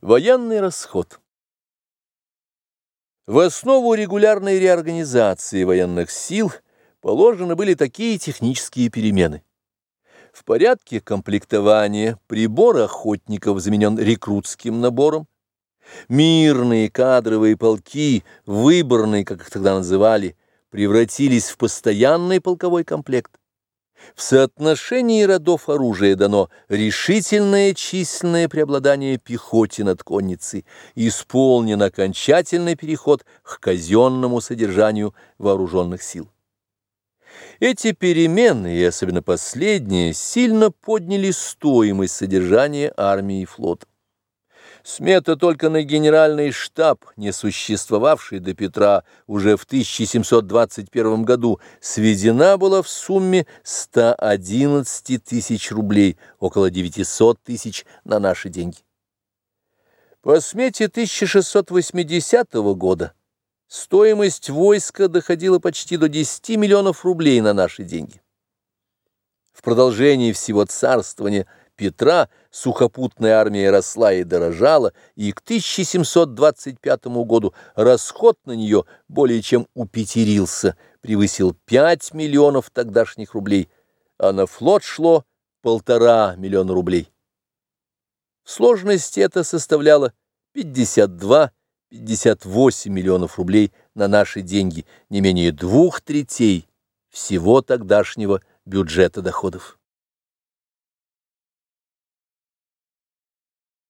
Военный расход. В основу регулярной реорганизации военных сил положены были такие технические перемены. В порядке комплектования прибор охотников заменен рекрутским набором, мирные кадровые полки, выборные, как их тогда называли, превратились в постоянный полковой комплект. В соотношении родов оружия дано решительное численное преобладание пехоте над конницей, исполнен окончательный переход к казенному содержанию вооруженных сил. Эти перемены, и особенно последние, сильно подняли стоимость содержания армии и флота. Смета только на генеральный штаб, не существовавший до Петра уже в 1721 году, сведена была в сумме 111 тысяч рублей, около 900 тысяч на наши деньги. По смете 1680 года стоимость войска доходила почти до 10 миллионов рублей на наши деньги. В продолжении всего царствования – Петра сухопутная армия росла и дорожала, и к 1725 году расход на нее более чем упетерился, превысил 5 миллионов тогдашних рублей, а на флот шло полтора миллиона рублей. В сложности это составляло 52-58 миллионов рублей на наши деньги, не менее двух третей всего тогдашнего бюджета доходов.